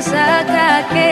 Saka que